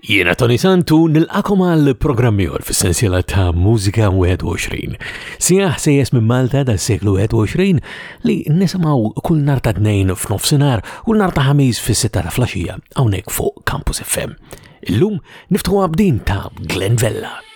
Jiena Tony Santu nilqakom għal programm ieħor fis-sensiela ta' Mużika 21. Sija ħsejjes minn Malta tas-seklu 21 li nisimgħu kull nar ta' tnejn f'nofsinhar u nar ta' ħamis fis-sitta ta' flaxija hawnhekk fuq Campus FM. Illum niftħu għabdin ta' Glenn Vella.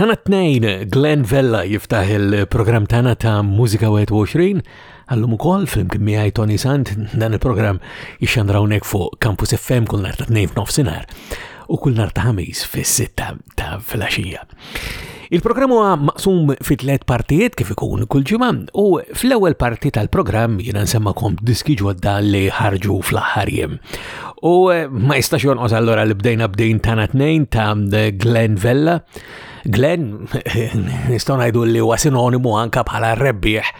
Tana t-nejn Glenn Vella jiftaħ il-program tana ta' Musika 21 għallum ukoll flimkien miegħi Tony Sant dan il-programm jixxandrawnek fuq Campus FM kull nhar ta' tnejn f'nofsinhar u kull nhar ta' ħamis fis-sitta ta' filgħaxija. Il-programm huwa maqsum fi tliet partijiet kif ikun kull ġimgħa u fl-ewwel parti tal-programm jiena nsemmakom diski ġodda li ħarġu fl-aħħar jiem. U eh, ma jistax jonqos allura li bdejna bdejn tana tnejn ta' Glenn Vella. Glenn nistgħu ngħidu li huwa sinonimu anka bħala rebbieħ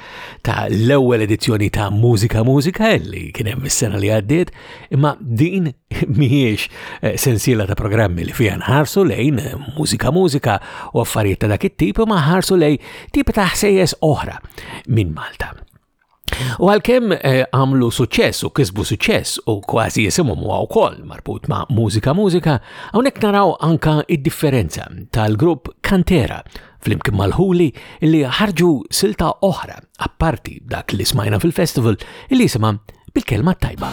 ta' l-ewwel edizzjoni ta' Mużika Mużika li kien hemm is-sena li għaddiet. Imma din mhijiex eh, sensiela ta' programmi li fiha nħarsu lejn eh, mużika mużika u affarijiet ta' dak it-tip imma ħarsu lejn tip ta' ħsejjes oħra minn Malta. U għalkemm eh, għamlu suċċess u kisbu suċċess u kważi jisimhom huwa wkoll marbut ma' mużika mużika, hawnhekk naraw anka id-differenza tal-grupp Kantera flimkien mal-ħuli li ħarġu silta oħra apparti dak li smajna fil-festival li jisimha bil-kelma tajba.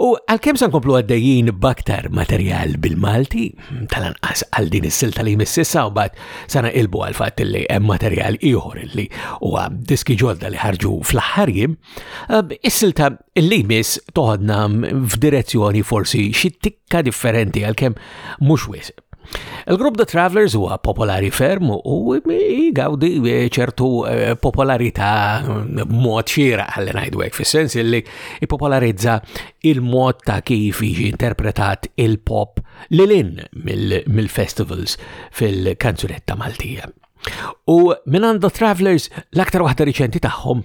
U għalkemm se nkomplu għaddejjin b'aktar materjal bil-Malti, tal-anqas għal din is-silta li jmississa u bat sana ilbu għal fatt li hemm materjal ieħor li huwa diski ġodda li ħarġu fl-aħħar jiem, eh, is-silta li jmiss toħodna f'direzzjoni forsi xi ta' differenti għalkemm mhux wisq. Il-grupp The Travelers huwa popolari ferm u jgawdi ċertu eh, popolarità mod xira ħalli ngħidu hekk fis-sens li popolarizza il-mod ta' kif jiġi interpretat il-pop lilin mill-festivals fil-kanzunetta Maltija. U minn għand The Travelers l-aktar waħda riċenti tagħhom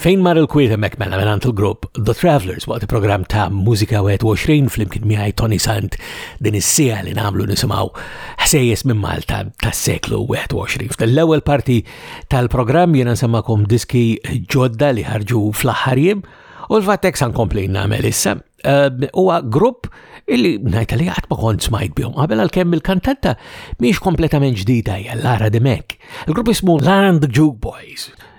Fejn mar il-kwiet hemmhekk mela mingħand il-grupp The Travelers waqt il-programm ta' Mużika 21 flimkien miegħi Tony Sant din is-sija li nagħmlu nisimgħu ħsejjes minn Malta tas-seklu 21. Fl-ewwel parti tal-programm jiena nsemmakom diski ġodda li ħarġu fl-aħħar jiem u l-fatek san kompli nagħmel issa ehm, huwa grupp illi ngħidha li qatt ma kont smajt bihom qabel għalkemm il-kantanta mhix kompletament ġdida hija Lara Demek. Il-grupp ismu Land Juke Boys.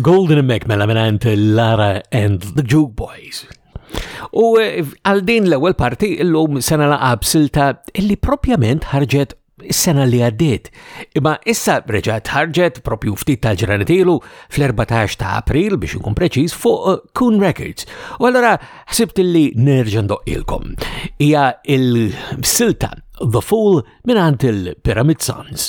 Golden Mek mela minant Lara and the Juke Boys. U eh, għal din l-ewwel parti illum sena laqab silta illi propjament ħarġet is-sena li għaddiet. Imma issa reġgħet ħarġet propju ftit tal-ġranet ilu fl-14 ta' April biex inkun preċiż fuq eh, Kun Records. U allura ħsibt illi nerġa' ndoqqilkom. Hija il-silta The Fool minn il-Pyramid Sons.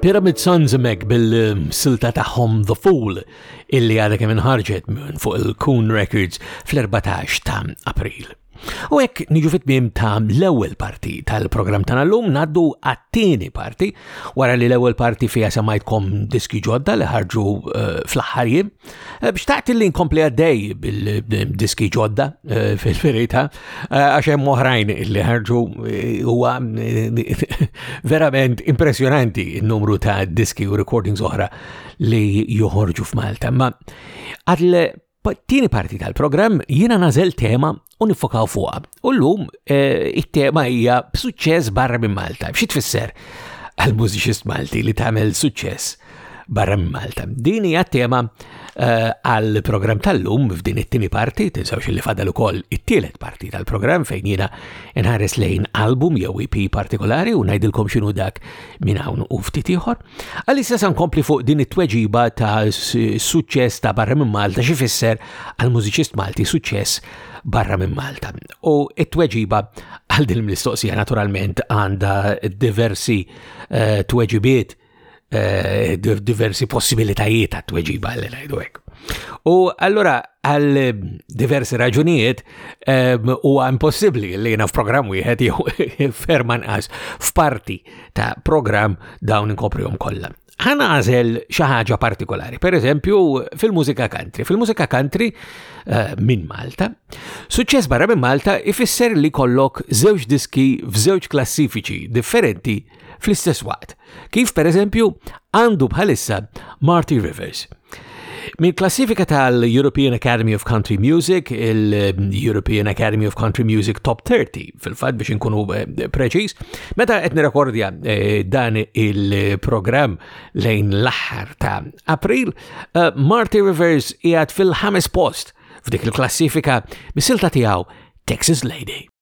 Pyramid Sons mek bil-silta tagħhom The Fool illi għadha kemm inħarġet fuq il-Kun Records fl-14 ta' April. U hekk niġu fit-tmiem ta' l-ewwel parti tal-programm tagħna llum ngħaddu għat-tieni parti wara li l-ewwel parti fiha samajtkom diski ġodda li ħarġu eh, fl-aħħar jiem. Eh, xtaqt li nkompli għaddej bil-diski ġodda eh, fil-ferita, eh, għax hemm oħrajn li ħarġu huwa verament impressjonanti n-numru ta' diski u recordings oħra li joħorġu f'Malta. Ma għal Tieni parti tal-programm jiena nażel tema u nifokaw fuqha. U llum eh, it-tema hija b'suċċess barra minn Malta. Xi tfisser għal mużiċist Malti li tagħmel suċċess barra minn Malta. Din hija tema eh, għal programm tal-lum f'din it-tieni parti, tinsewx li fadal ukoll it-tielet parti tal-programm fejn jiena nħares lejn album jew EP partikolari u ngħidilkom x'inhu dak minn hawn u ftit ieħor. Għalissa se nkompli fuq din it-tweġiba ta' suċċess ta' barra minn Malta xi fisser għal mużiċist Malti suċċess barra minn Malta. U it-tweġiba għal din l-mistoqsija naturalment għandha diversi eh, tweġibiet eh, diversi possibilitajiet ta' tweġiba għal ngħidu hekk. U allora għal eh, diversi raġunijiet eh, huwa impossibbli li jiena f'programm wieħed jew ferman qas f'parti ta' program dawn inkoprihom kollha. Ħana għażel xi ħaġa partikolari, per eżempju fil-mużika country. Fil-mużika country uh, minn Malta, suċċess barra minn Malta ifisser li kollok żewġ diski f'żewġ klassifiċi differenti fl-istess waqt. Kif per eżempju għandu bħalissa Marty Rivers. Min klassifika tal-European Academy of Country Music, il-European Academy of Country Music Top 30, fil-fat biex inkunu eh, preċis, meta qed nirekordja eh, dan il-programm lejn l-aħħar ta' April, eh, Marty Rivers qiegħed fil-ħames post f'dik il-klassifika bis-silta tiegħu Texas Lady.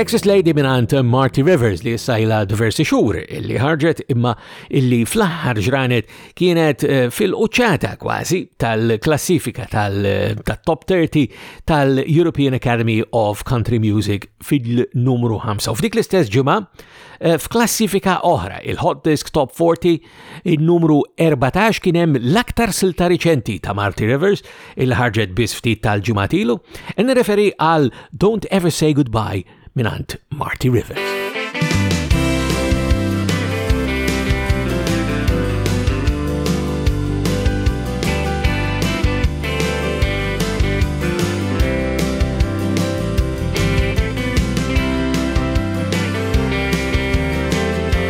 Texas Lady minant Marty Rivers li jissajla diversi xhur illi ħarġet imma illi fl-aħħar ġranet kienet eh, fil-quċċata kważi tal-klassifika tal-top 30 tal-European Academy of Country Music fil-numru 5. F'dik l-istess ġimgħa eh, f'klassifika oħra il-Hot Disc Top 40 In-numru 14 kien hemm l-aktar silta riċenti ta' Marty Rivers il ħarġet biss ftit tal-ġimgħat ilu, nirreferi għal Don't Ever Say Goodbye minant Marty Rivers.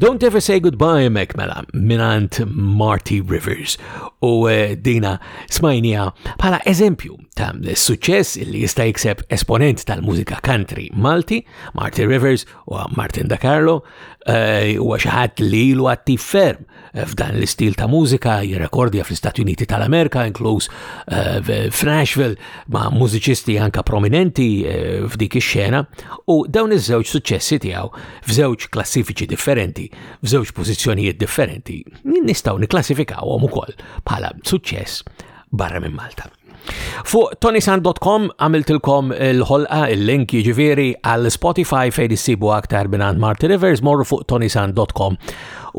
Don't Ever Say Goodbye mek mela minant Marty Rivers u eh, dina smajnija bħala eżempju ta' suċċess li jista' jikseb esponent tal-mużika country Malti, Marty Rivers u Martin Da Carlo, eh, u xaħat li ilu għatti ferm f'dan l-istil ta' mużika, jirrekordja fl-Istati Uniti tal-Amerika, inkluż eh, f'Nashville, ma' mużiċisti anka prominenti eh, f'dik ix-xena, u dawn iż-żewġ suċċessi tiegħu f'żewġ klassifiċi differenti, f'żewġ pożizzjonijiet differenti, nistgħu nikklassifikawhom ukoll bħala suċċess barra minn Malta. Fuq tonisan.com għamiltilkom il-ħolqa il-link jiġifieri għal Spotify fejn issibu aktar minn Marty Rivers morru fuq tonisan.com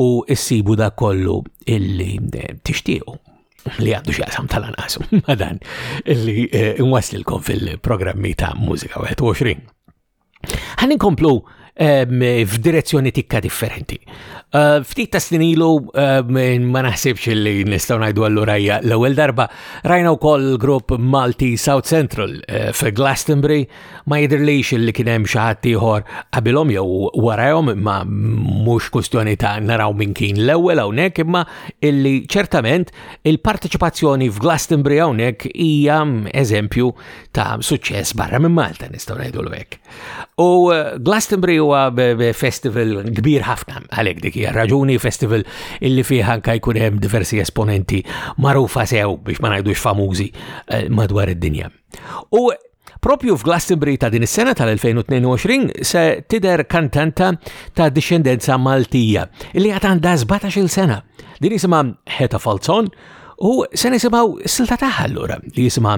u issibu da kollu illi eh, tixtiequ li għandu xieqsam tal-anqas madan illi eh, nwaslilkom fil-programmi ta' Mużika 21. Ħan inkomplu ehm, f'direzzjoni tikka differenti. Eh, ftit ta' snin ilu ehm, ma naħsibx li nistgħu ngħidu allura hija l-ewwel darba rajna wkoll grupp Malti South Central eh, fi Glastonbury ma jidhirlix li kien hemm xi ħadd ieħor qabilhom jew warahom imma mhux kustjoni ta' naraw min kien l-ewwel hawnhekk imma illi ċertament il-parteċipazzjoni f'Glastonbury hawnhekk hija eżempju ta' suċċess barra minn Malta nistgħu ngħidu l hekk. U eh, Glastonbury huwa festival kbir ħafna għalhekk dik hija raġuni festival illi fih anke jkun hemm diversi esponenti magħrufa sew biex ma ngħidux famużi eh, madwar id-dinja. U Propju f'Glastonbury ta' din is-sena tal-2022 se tider kantanta ta' discendenza Maltija li għad għandha 17 sena. Din jisimha Heta Falzon u se nisimgħu silta tagħha allura li jisimha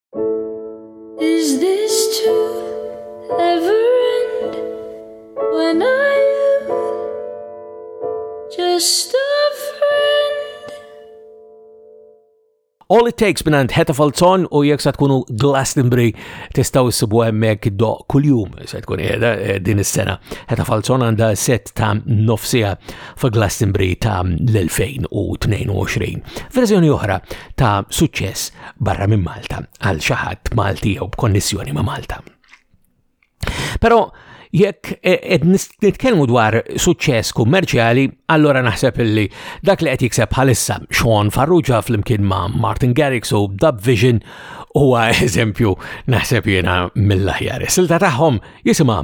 Is this to ever end when I am just a All It Takes minant Heta Falzon u jek sa tkunu Glastonbury testaw s-sibu emmek do kull-jum sa tkun jeda eh, din is-sena. Heta Falzon għanda set ta' nofsija fa' Glastonbury ta' l-2022. Verżjoni oħra ta' suċċess barra minn Malta għal xi ħadd Malti jew b'konnessjoni ma' Malta. Però jekk e, qed nitkellmu dwar suċċess kummerċjali, allora naħseb illi dak li qed jikseb bħalissa Sean Farrugia flimkien ma' Martin Garrix u Dub Vision huwa eżempju naħseb jiena mill-aħjar. Silta tagħhom jisimha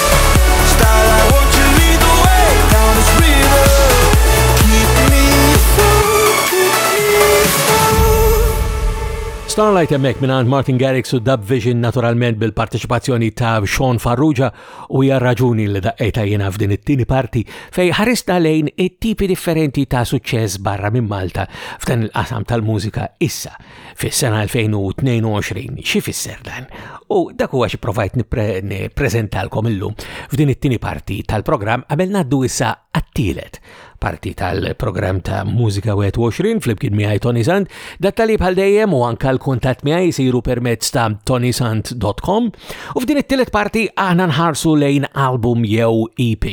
Starlight emmek minant Martin Garrix u Dub Vision naturalment bil-parteċipazzjoni ta' Sean Farrugia u hija raġuni li daqqeta jena f'din it-tieni parti fej ħarista lejn it-tipi differenti ta' suċċess barra minn Malta f'dan il-qasam tal-mużika issa fis-sena 2022. Xi fisser dan? U dak huwa xi provajt nippreżentalkom illum f'din it-tieni parti tal-programm qabel ngħaddu issa għat-tielet parti tal-programm ta' Mużika 21 fl-imkien miegħi Tony Sand. Dat tali bħal dejjem u anka l-kuntatt miegħi jsiru permezz ta' tonysand.com u f'din it-tielet parti aħna nħarsu lejn album jew EP.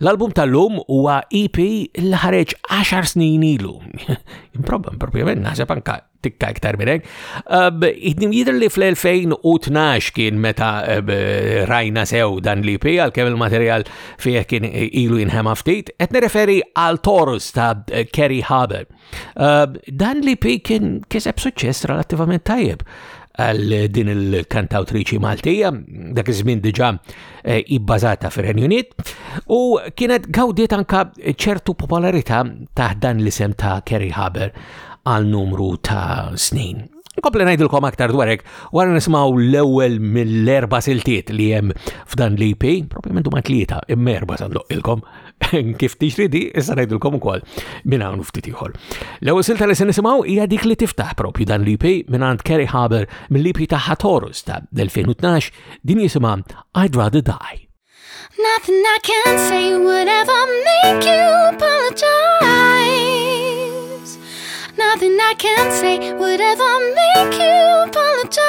L-album tal-lum huwa EP li ħareġ 10 snin ilu. Propjament naħseb anka tikka iktar minn hekk. Jidher li fl-2012 kien meta rajna sew dan li pi għal kemm il-materjal fih kien ilu jinħema ftit, qed nirreferi għal Torus ta' Kerry Haber. Dan li pi kien kiseb suċċess relattivament tajjeb. għal din il-kantawtriċi Maltija, dak iż-żmien diġà eh, ibbażata fir-Renju Unit, u kienet gawdiet anka ċertu popolarità ta' dan l-isem ta' Kerry Haber għal numru ta' snin. Nkompli ngħidilkom aktar dwarek wara nisimgħu l-ewwel mill-erba' siltiet li hemm f'dan l-EP, propjament huma tlieta imma erba' sandoq ilkom. kif tiġri di, issa ngħidilkom ukoll minn hawn ftit ieħor. L-ewwel silta li se nisimgħu hija dik li tiftaħ propju dan l-EP minn għand Kerry Haber mill-EP ta' Hatorus ta' 2012 din jisimha I'd Rather Die. Nothing I can say would ever make you apologize. Nothing I can say would ever make you apologize.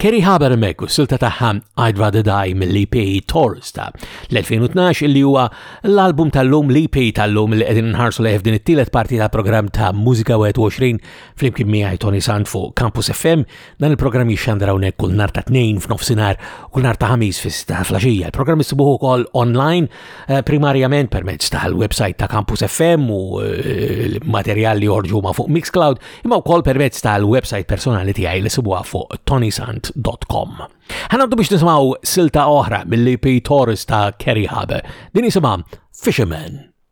Kerry Haber mek u silta taħħa I'd Rather Die mill-EP Taurus ta' l-2012 li huwa l-album tal-lum l-EP tal-lum li qegħdin nħarsu leħf din it-tielet parti ta' programm ta' Mużika 21 flimkien miegħi Tony Sant fuq Campus FM Dan il-programm jixxandar hawnhekk kull nar ta' tnejn f'nofsinhar u kull nar ta' ħamis fis-sita flaxija. Il-programm isibuh ukoll online eh, primarjament permezz tal-website ta' Campus FM u eh, materjal li jorġu ma' fuq Mixcloud, imma wkoll permezz tal-website personali tiegħi li sibuha fuq tonisant.com. Ħanaddu biex nisimgħu silta oħra mill-EP Taurus ta' Kerry Habe. Din jisimha Fisherman.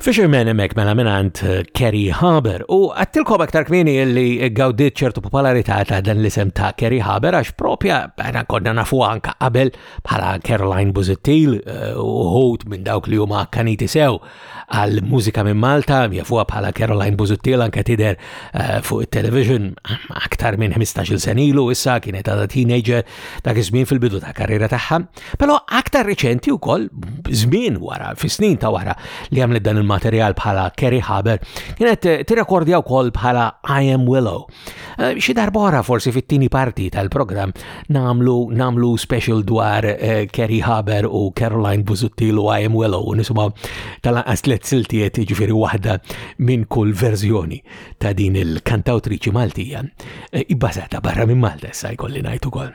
Fisherman emmek mela minant eh, Kerry Haber u għattilkom aktar kmini li għawdiet ċertu popolarità ta' dan l-isem ta' Kerry Haber għax propja għana kodna nafu anka qabel bħala Caroline Buzettil eh, uħut minn dawk li huma kaniti sew għal mużika minn Malta jafuha bħala Caroline Buzettil anka tider eh, fuq il-television aktar minn 15 senilu issa kienet għada teenager dak iż-żmien fil-bidu ta' karriera tagħha. Però aktar reċenti wkoll żmien wara, fis-snin ta' wara li għamlet dan il-materjal bħala Kerry Haber, kienet eh, tirrekordja wkoll bħala I Am Willow. Eh, xi darbora forsi fit-tieni parti tal-programm namlu namlu special dwar eh, Kerry Haber u Caroline Buzuttil u I Am Willow u nisimgħu tal-anqas tliet siltiet jiġifieri waħda minn kull verżjoni ta' din il-kantawtriċi Maltija. Ibbażata barra minn Malta sa jkolli ngħid ukoll.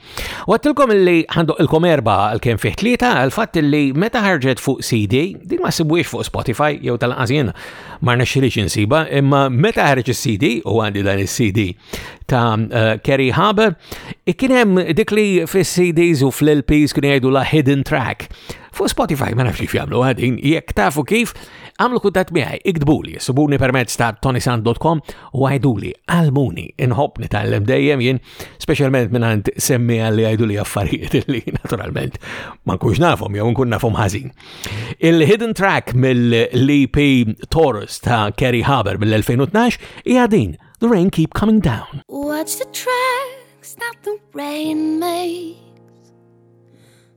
Wattilkom li għandu ilkom erba għal-kem fih tlieta għal-fatt li meta ħarġet fuq CD, din ma sibuħiex fuq Spotify jew tal-qasjen marna xirix insiba, imma meta ħarġ il-CD u għandi dan il-CD ta' eh, Kerry Haber, ikinem dik li fis-CDs u fl-LPs kien jgħidu la hidden track. Fuq Spotify ma nafx kif jagħmlu għadin, jekk tafu kif, għamlu kuntat miegħi, iktbuli, subuni permezz ta' tonisan.com u għajduli għalmuni inħobb nitgħallem dejjem jien Speċjalment mingħand semmija li jgħidu li affarijiet li naturalment ma nkunx nafhom jew nkun nafhom ħażin. Il-hidden track mill-EP Taurus ta' Kerry Haber mill-2012 hija din The Rain Keep Coming Down. Watch the tracks that the rain makes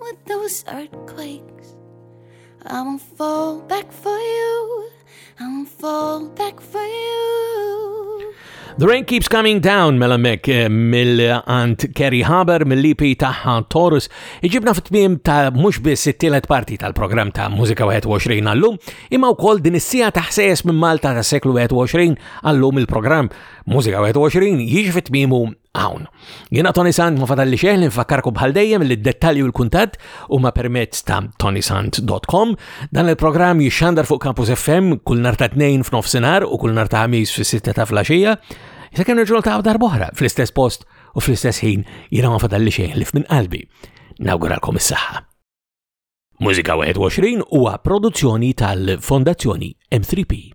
With those earthquakes I won't fall back for you I won't fall back for you The Rain Keeps Coming Down mela mek eh, mill-ant Kerry Haber mill-lipi taħħa Taurus iġibna fit-tmiem ta' mhux biss it-tielet parti tal-programm ta' Mużika 21 għallum imma wkoll din is-sija ta' ħsejjes minn Malta ta' seklu 21 għallum il-programm Mużika 21 jiġi fit-tmiemu hawn. Jiena Tony Sant ma fadalli xejn li nfakkarku bħal dejjem li d-dettalji u l-kuntatt huma permezz ta' tonysant.com. Dan il-programm jixxandar fuq Campus FM kull nar ta' tnejn f'nofsinhar u kull nar ta' ħamis fis-sitta ta' flaxija. Issa kemm nerġgħu ta' darbohra fl-istess post u fl-istess ħin jiena ma fadalli xejn li f'min qalbi. Nawguralkom is-saħħa. Mużika 21 huwa produzzjoni tal-Fondazzjoni M3P.